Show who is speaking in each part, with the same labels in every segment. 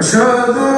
Speaker 1: Shabbat.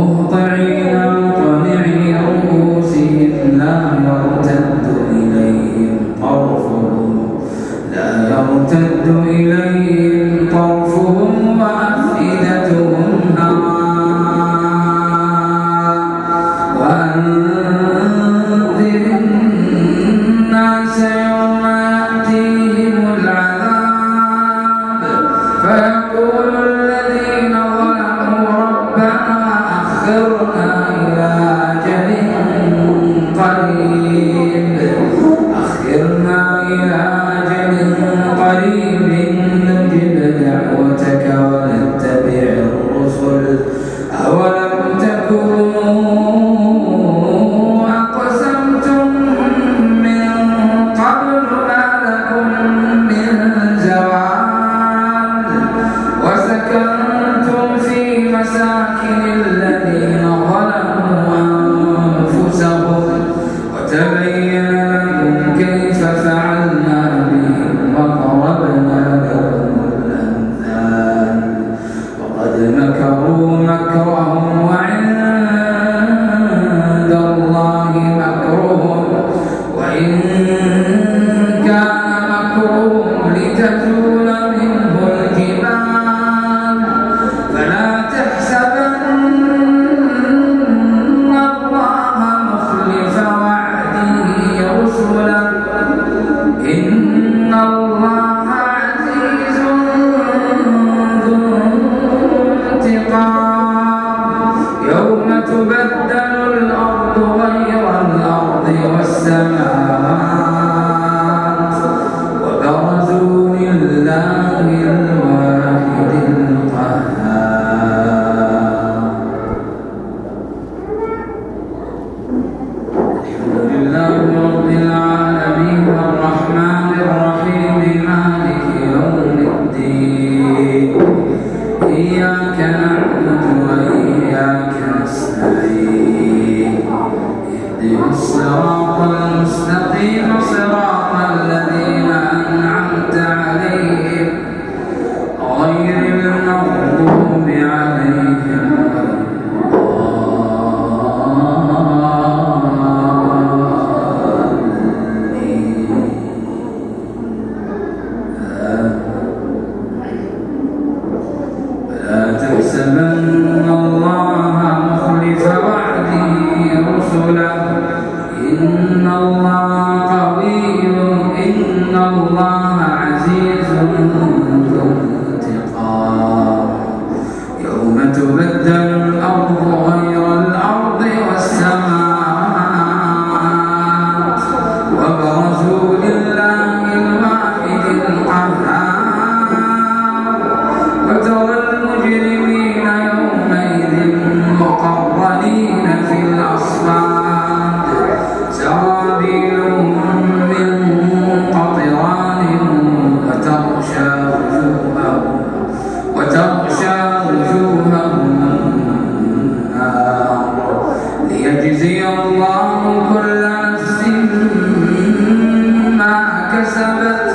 Speaker 2: 答え غير المغضوب عليهم. sahabat-sahabat